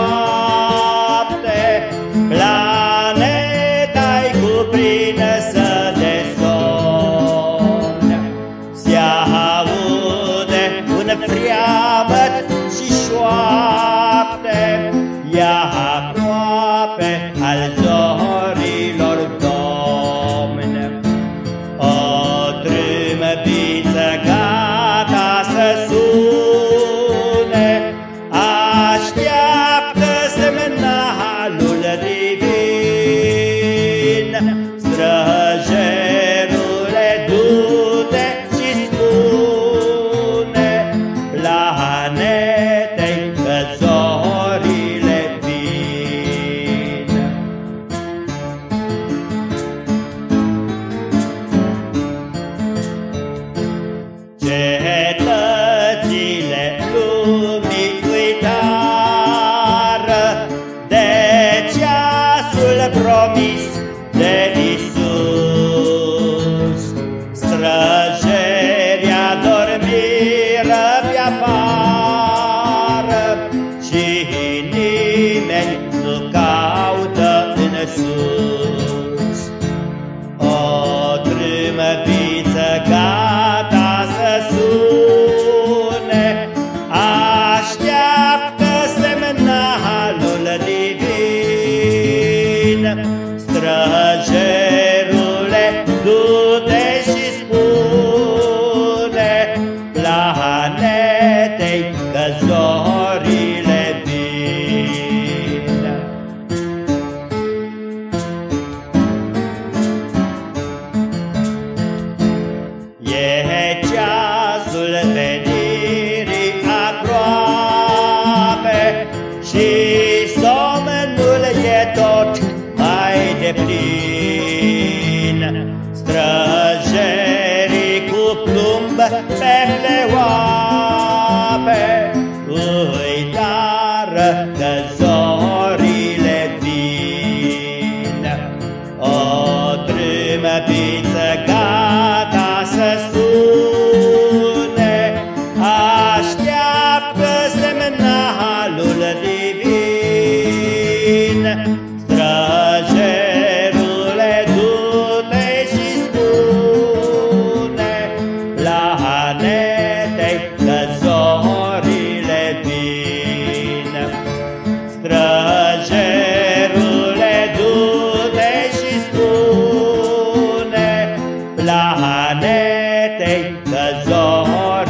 Bye. Sus. O trâmbiță gata să sune, așteaptă semnalul divin. Străjerule, și somnul e tot mai deplin. Străjerii cu plumb pe pleoape uitară că zorile vin. O trâmbiță cerule du-te și spune la hanete că zorile vin. Străjerule du-te și spune la hanete că zorile